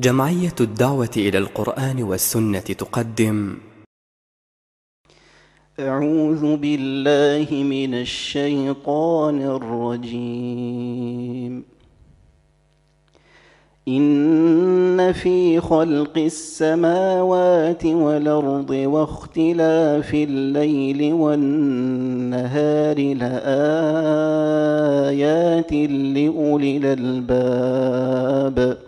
جمعية الدعوة إلى القرآن والسنة تقدم. أعوذ بالله من الشيطان الرجيم. إن في خلق السماوات والأرض واختلاف الليل والنهار لآيات لأولي الألباب.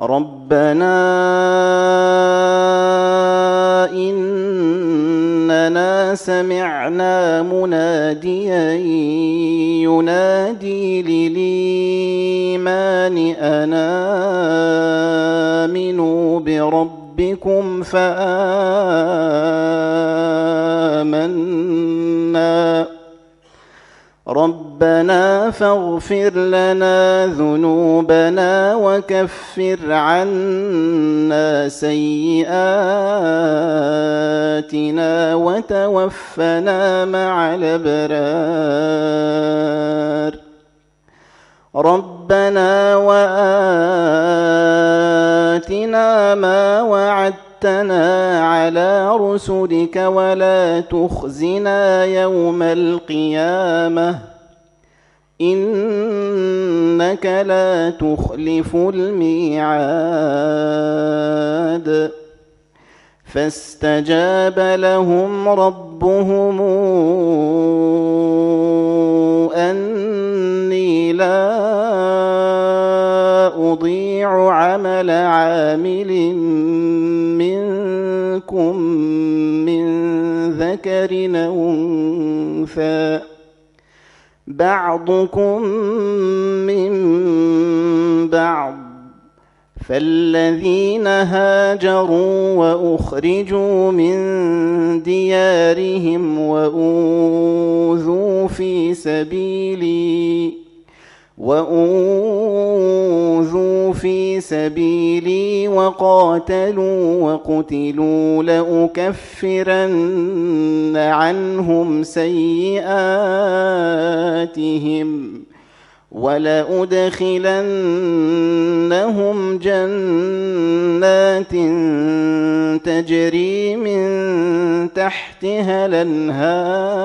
ربنا إننا سمعنا مناديا ينادي للإيمان أنا آمنوا بربكم فآمنا فاغفر لنا ذنوبنا وكفر عنا سيئاتنا وتوفنا مع الأبرار. ربنا وآتنا ما وعدتنا على رسلك ولا تخزنا يوم القيامة. انك لا تخلف الميعاد. فاستجاب لهم ربهم اني لا اضيع عمل عامل منكم من ذكر انثى. بعضكم من بعض فالذين هاجروا وأخرجوا من ديارهم وأوذوا في سبيلي واوذوا في سبيلي وقاتلوا وقتلوا لاكفرن عنهم سيئاتهم ولأدخلنهم جنات تجري من تحتها الأنهار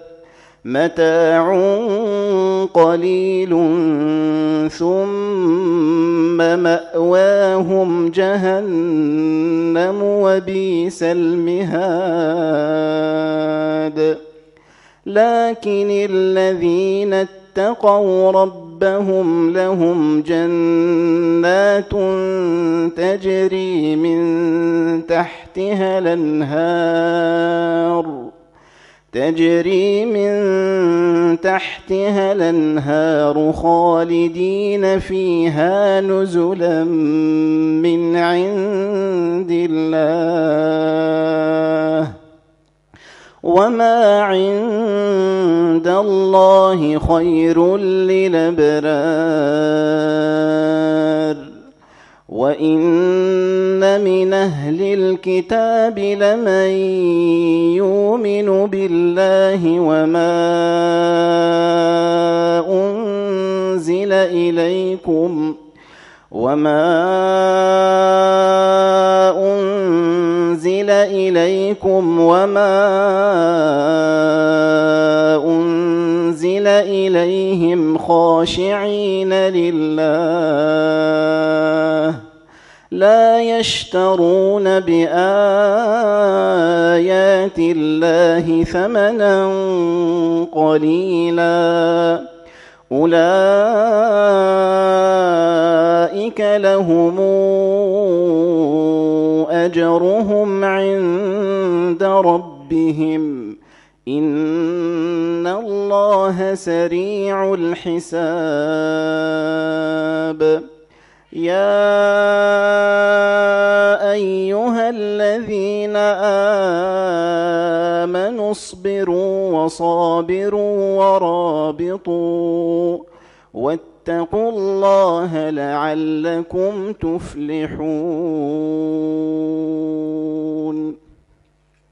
متاع قليل ثم مأواهم جهنم وبئس المهاد. لكن الذين اتقوا ربهم لهم جنات تجري من تحتها الأنهار. تجري من تحتها الأنهار خالدين فيها نزلا من عند الله. وما عند الله خير للأبرار. وإن من أهل الكتاب لمن يؤمن بالله وما أنزل إليكم وما أنزل إليكم وما أنزل إليهم خاشعين لله لا يشترون بآيات الله ثمنا قليلا. أولئك لهم أجرهم عند ربهم. إن الله سريع الحساب. يا امنوا اصبروا وصابروا ورابطوا واتقوا الله لعلكم تفلحون